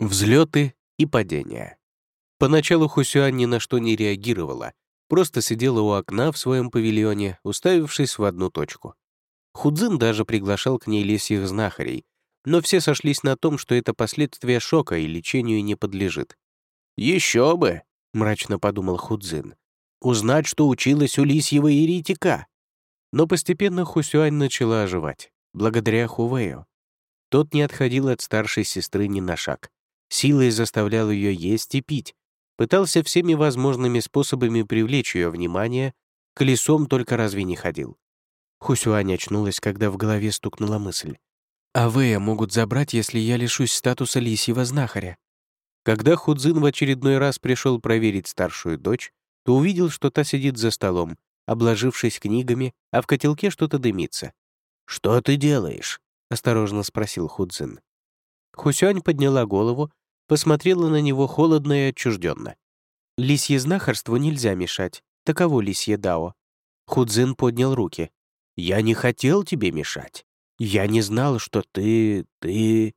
Взлеты и падения. Поначалу Хусюань ни на что не реагировала, просто сидела у окна в своем павильоне, уставившись в одну точку. Худзин даже приглашал к ней лисьих знахарей, но все сошлись на том, что это последствия шока и лечению не подлежит. «Еще бы!» — мрачно подумал Худзин. «Узнать, что училась у лисьего еретика!» Но постепенно Хусюань начала оживать, благодаря Хувею. Тот не отходил от старшей сестры ни на шаг силой заставлял ее есть и пить, пытался всеми возможными способами привлечь ее внимание, колесом только разве не ходил. Хусюань очнулась, когда в голове стукнула мысль. «А Вэя могут забрать, если я лишусь статуса лисьего знахаря». Когда Худзин в очередной раз пришел проверить старшую дочь, то увидел, что та сидит за столом, обложившись книгами, а в котелке что-то дымится. «Что ты делаешь?» — осторожно спросил Худзин. Хусюань подняла голову посмотрела на него холодно и отчужденно. «Лисье знахарству нельзя мешать. Таково лисье дао». Худзин поднял руки. «Я не хотел тебе мешать. Я не знал, что ты... ты...»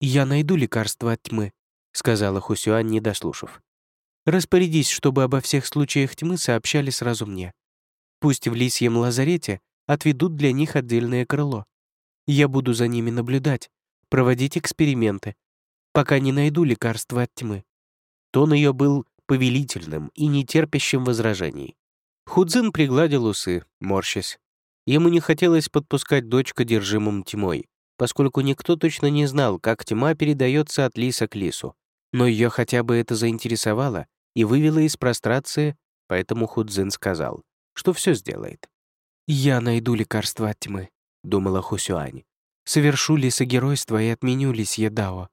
«Я найду лекарство от тьмы», — сказала Хусюань, не дослушав. «Распорядись, чтобы обо всех случаях тьмы сообщали сразу мне. Пусть в лисьем лазарете отведут для них отдельное крыло. Я буду за ними наблюдать, проводить эксперименты, пока не найду лекарства от тьмы». Тон ее был повелительным и нетерпящим возражений. Худзин пригладил усы, морщась. Ему не хотелось подпускать дочь к одержимым тьмой, поскольку никто точно не знал, как тьма передается от лиса к лису. Но ее хотя бы это заинтересовало и вывело из прострации, поэтому Худзин сказал, что все сделает. «Я найду лекарство от тьмы», — думала Хусюань. «Совершу лисогеройство и отменю лисье дао.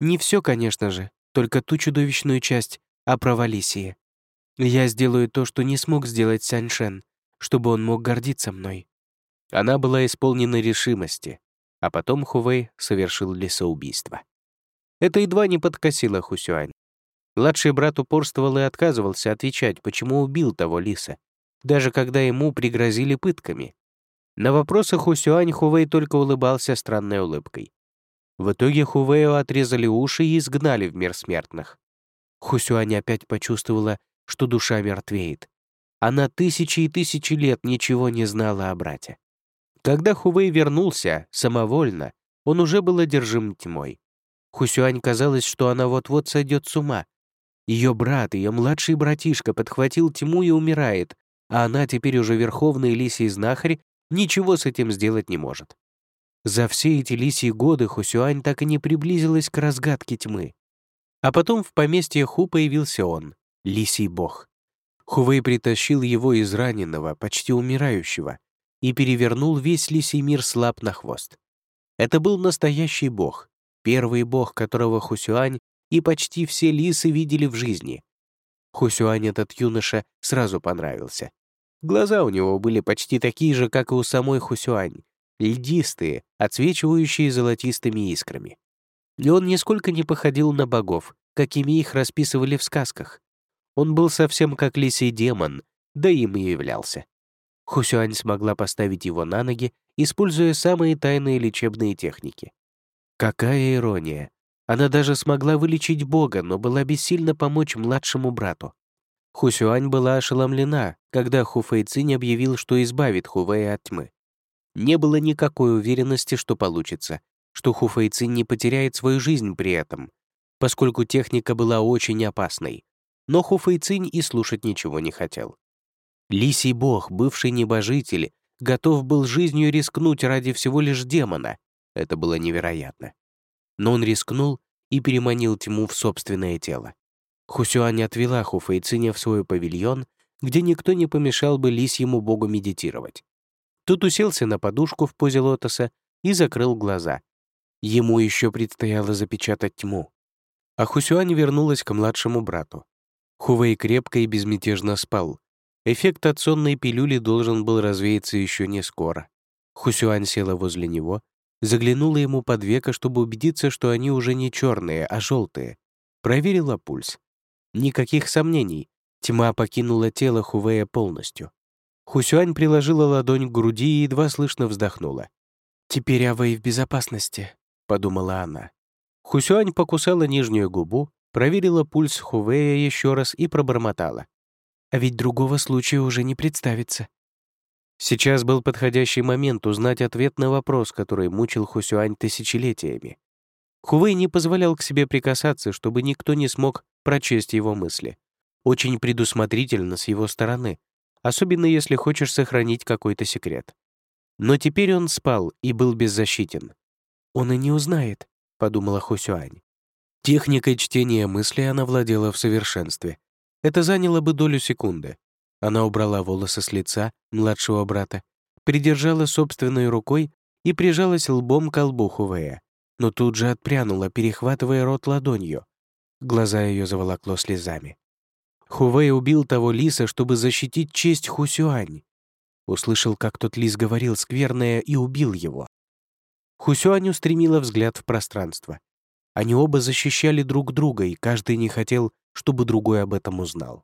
Не все, конечно же, только ту чудовищную часть о провалисии. Я сделаю то, что не смог сделать Саньшен, чтобы он мог гордиться мной. Она была исполнена решимости, а потом Хувей совершил лесоубийство. Это едва не подкосило Хусюань. Младший брат упорствовал и отказывался отвечать, почему убил того лиса, даже когда ему пригрозили пытками. На вопросы Хусюань Хувей только улыбался странной улыбкой. В итоге Хувею отрезали уши и изгнали в мир смертных. Хусюань опять почувствовала, что душа мертвеет. Она тысячи и тысячи лет ничего не знала о брате. Когда Хувей вернулся, самовольно, он уже был одержим тьмой. Хусюань казалось, что она вот-вот сойдет с ума. Ее брат, ее младший братишка подхватил тьму и умирает, а она теперь уже верховный лисий знахарь, ничего с этим сделать не может. За все эти лисьи годы Хусюань так и не приблизилась к разгадке тьмы. А потом в поместье Ху появился он, лисий бог. Хувей притащил его из раненого, почти умирающего, и перевернул весь лисий мир слаб на хвост. Это был настоящий бог, первый бог, которого Хусюань и почти все лисы видели в жизни. Хусюань этот юноша сразу понравился. Глаза у него были почти такие же, как и у самой Хусюань, льдистые, отсвечивающие золотистыми искрами. И он нисколько не походил на богов, какими их расписывали в сказках. Он был совсем как лисий демон, да им и являлся. Хусюань смогла поставить его на ноги, используя самые тайные лечебные техники. Какая ирония! Она даже смогла вылечить Бога, но была бессильна помочь младшему брату. Хусюань была ошеломлена, когда Хуфэйцинь объявил, что избавит Хувея от тьмы. Не было никакой уверенности, что получится, что Хуфэйцин не потеряет свою жизнь при этом, поскольку техника была очень опасной. Но Хуфэйцин и слушать ничего не хотел. Лисий бог, бывший небожитель, готов был жизнью рискнуть ради всего лишь демона. Это было невероятно. Но он рискнул и переманил тьму в собственное тело. Хусюань отвела Хуфэйциня в свой павильон, где никто не помешал бы лисьему богу медитировать. Тут уселся на подушку в позе лотоса и закрыл глаза. Ему еще предстояло запечатать тьму. А Хусюань вернулась к младшему брату. Хувей крепко и безмятежно спал. Эффект от сонной пилюли должен был развеяться еще не скоро. Хусюань села возле него, заглянула ему под веко, чтобы убедиться, что они уже не черные, а желтые. Проверила пульс. Никаких сомнений. Тьма покинула тело Хувея полностью. Хусюань приложила ладонь к груди и едва слышно вздохнула. «Теперь Авэй в безопасности», — подумала она. Хусюань покусала нижнюю губу, проверила пульс Хувея еще раз и пробормотала. «А ведь другого случая уже не представится». Сейчас был подходящий момент узнать ответ на вопрос, который мучил Хусюань тысячелетиями. Хувей не позволял к себе прикасаться, чтобы никто не смог прочесть его мысли. Очень предусмотрительно с его стороны, особенно если хочешь сохранить какой-то секрет. Но теперь он спал и был беззащитен. «Он и не узнает», — подумала Хусюань. Техникой чтения мысли она владела в совершенстве. Это заняло бы долю секунды. Она убрала волосы с лица младшего брата, придержала собственной рукой и прижалась лбом к лбу Хувея, но тут же отпрянула, перехватывая рот ладонью. Глаза ее заволокло слезами. Хувей убил того лиса, чтобы защитить честь Хусюань. Услышал, как тот лис говорил скверное, и убил его. Хусюань устремила взгляд в пространство. Они оба защищали друг друга, и каждый не хотел, чтобы другой об этом узнал.